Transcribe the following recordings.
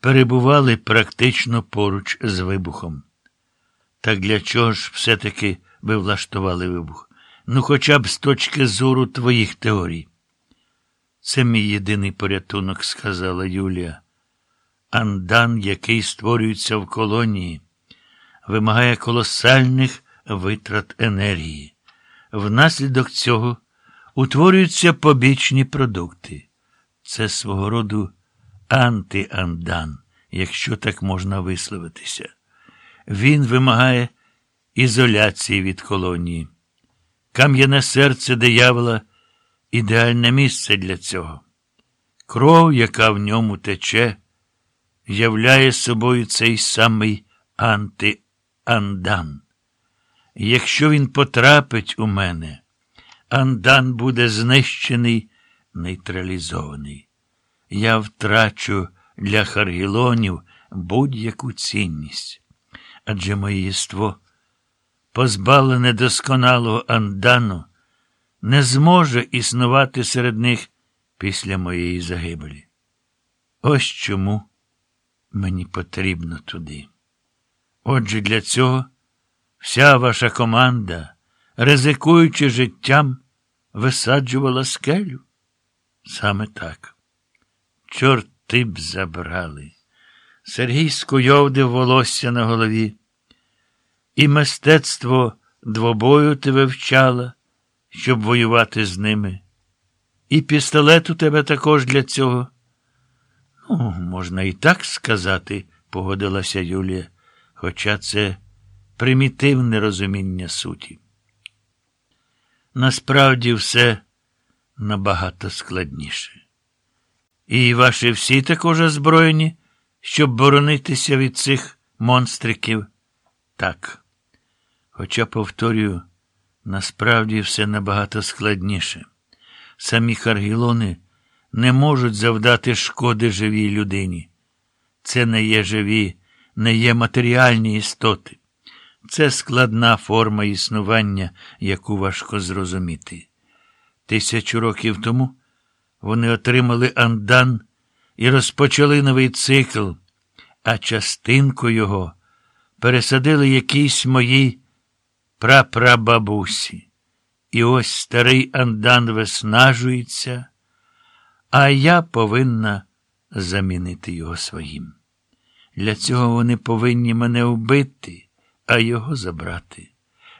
перебували практично поруч з вибухом. Так для чого ж все-таки ви влаштували вибух? Ну, хоча б з точки зору твоїх теорій. Це мій єдиний порятунок, сказала Юлія. Андан, який створюється в колонії, вимагає колосальних витрат енергії. Внаслідок цього утворюються побічні продукти. Це свого роду антиандан, якщо так можна висловитися. Він вимагає ізоляції від колонії. Кам'яне серце диявола ідеальне місце для цього. Кров, яка в ньому тече, являє собою цей самий антиандан. Якщо він потрапить у мене, андан буде знищений, нейтралізований. Я втрачу для харгілонів будь-яку цінність. Адже моє єство, позбавлене досконалого андану, не зможе існувати серед них після моєї загибелі. Ось чому мені потрібно туди. Отже, для цього вся ваша команда, ризикуючи життям, висаджувала скелю. Саме так. Чорти б забрали. Сергій скуйовдив волосся на голові. І мистецтво двобою тебе вчала, щоб воювати з ними. І пістолет у тебе також для цього. Ну, можна і так сказати, погодилася Юлія, хоча це примітивне розуміння суті. Насправді все набагато складніше. І ваші всі також озброєні, щоб боронитися від цих монстриків? Так. Хоча, повторюю, насправді все набагато складніше. Самі харгілони не можуть завдати шкоди живій людині. Це не є живі, не є матеріальні істоти. Це складна форма існування, яку важко зрозуміти. Тисячу років тому вони отримали андан і розпочали новий цикл, а частинку його пересадили якійсь моїй прапрабабусі. І ось старий андан виснажується, а я повинна замінити його своїм. Для цього вони повинні мене вбити, а його забрати.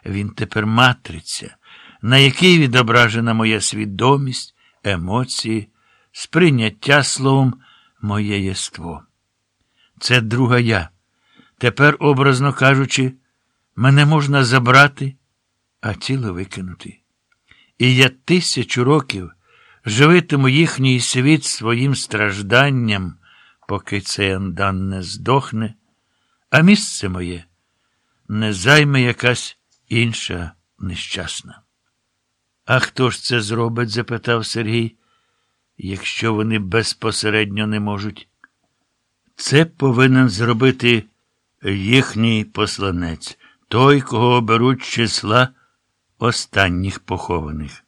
Він тепер матриця, на якій відображена моя свідомість, емоції, сприйняття словом, моє єство. Це друга я. Тепер, образно кажучи, мене можна забрати, а тіло викинути. І я тисячу років живитиму їхній світ своїм стражданням, поки цей андан не здохне, а місце моє не займе якась інша нещасна. А хто ж це зробить? запитав Сергій, якщо вони безпосередньо не можуть. Це повинен зробити їхній посланець, той, кого оберуть числа останніх похованих.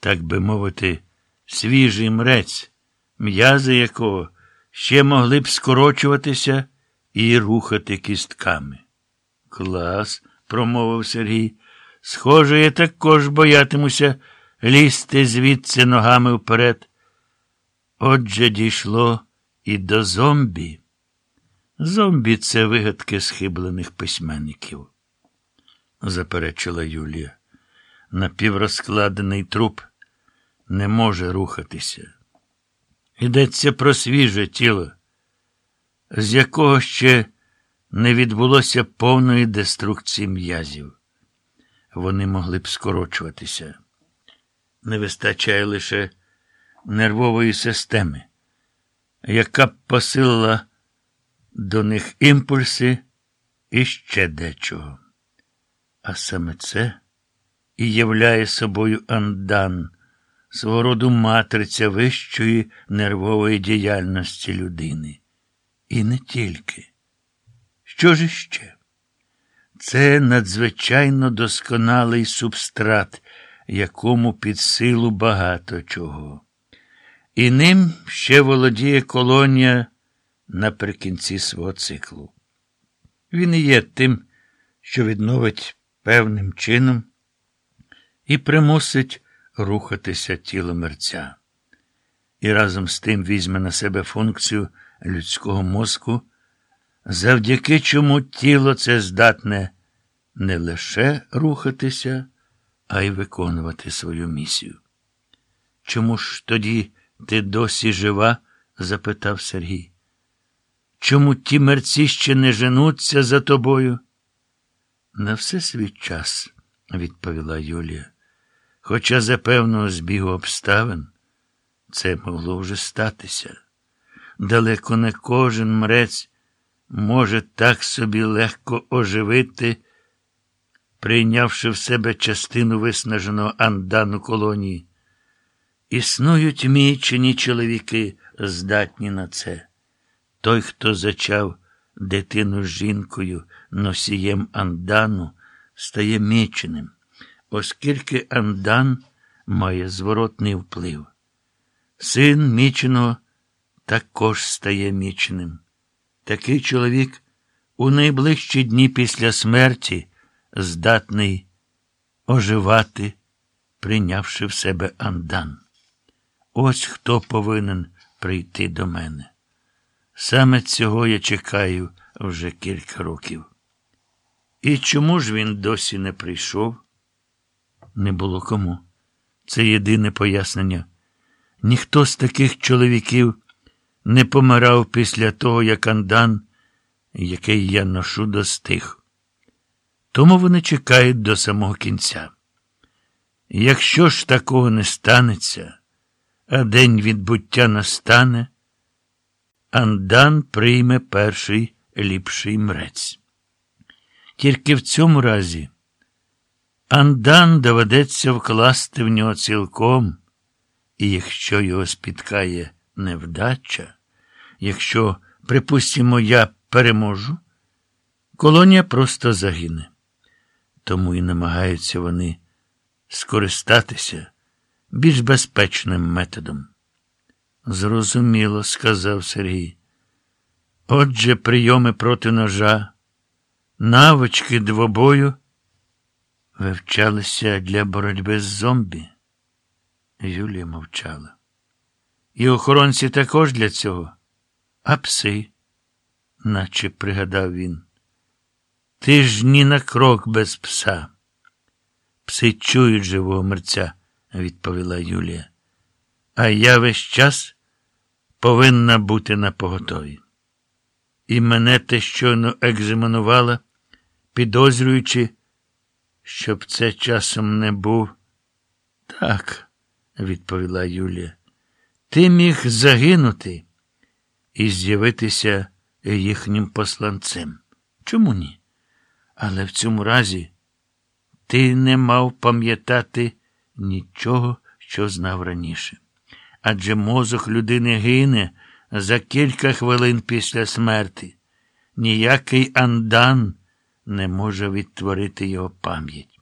Так би мовити, свіжий мрець, м'язи якого ще могли б скорочуватися і рухати кістками. Клас, промовив Сергій. Схоже, я також боятимуся лізти звідси ногами вперед. Отже дійшло і до зомбі. Зомбі це вигадки схиблених письменників, заперечила Юлія. Напіврозкладений труп не може рухатися. Йдеться про свіже тіло, з якого ще не відбулося повної деструкції м'язів. Вони могли б скорочуватися. Не вистачає лише нервової системи, яка б посилила до них імпульси і ще дечого. А саме це і являє собою андан, свого роду матриця вищої нервової діяльності людини. І не тільки. Що ж іще? Це надзвичайно досконалий субстрат, якому під силу багато чого. І ним ще володіє колонія наприкінці свого циклу. Він і є тим, що відновить певним чином і примусить рухатися тіло мерця. І разом з тим візьме на себе функцію людського мозку, завдяки чому тіло це здатне не лише рухатися, а й виконувати свою місію. Чому ж тоді ти досі жива? запитав Сергій. Чому ті мерці ще не женуться за тобою? На все свій час, відповіла Юлія. Хоча за певного збігу обставин це могло вже статися. Далеко не кожен мрець може так собі легко оживити, прийнявши в себе частину виснаженого андану колонії. Існують мічені чоловіки, здатні на це. Той, хто зачав дитину з жінкою носієм андану, стає міченим, оскільки андан має зворотний вплив. Син міченого також стає міченим. Такий чоловік у найближчі дні після смерті здатний оживати, прийнявши в себе андан. Ось хто повинен прийти до мене. Саме цього я чекаю вже кілька років. І чому ж він досі не прийшов? Не було кому. Це єдине пояснення. Ніхто з таких чоловіків не помирав після того, як Андан, який я ношу, достиг. Тому вони чекають до самого кінця. Якщо ж такого не станеться, а день відбуття настане, Андан прийме перший ліпший мрець. Тільки в цьому разі Андан доведеться вкласти в нього цілком, і якщо його спіткає невдача, якщо, припустимо, я переможу, колонія просто загине. Тому і намагаються вони скористатися більш безпечним методом. Зрозуміло, сказав Сергій. Отже, прийоми проти ножа, навички двобою вивчалися для боротьби з зомбі. Юлія мовчала. І охоронці також для цього, а пси, наче пригадав він. Ти ж ні на крок без пса. Пси чують живого мерця, відповіла Юлія. А я весь час повинна бути на поготові. І мене те щойно екзаменувала, підозрюючи, щоб це часом не був. Так, відповіла Юлія. Ти міг загинути і з'явитися їхнім посланцем. Чому ні? Але в цьому разі ти не мав пам'ятати нічого, що знав раніше. Адже мозок людини гине за кілька хвилин після смерті. Ніякий андан не може відтворити його пам'ять.